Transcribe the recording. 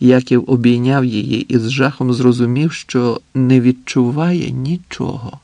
Яків обійняв її і з жахом зрозумів, що не відчуває нічого.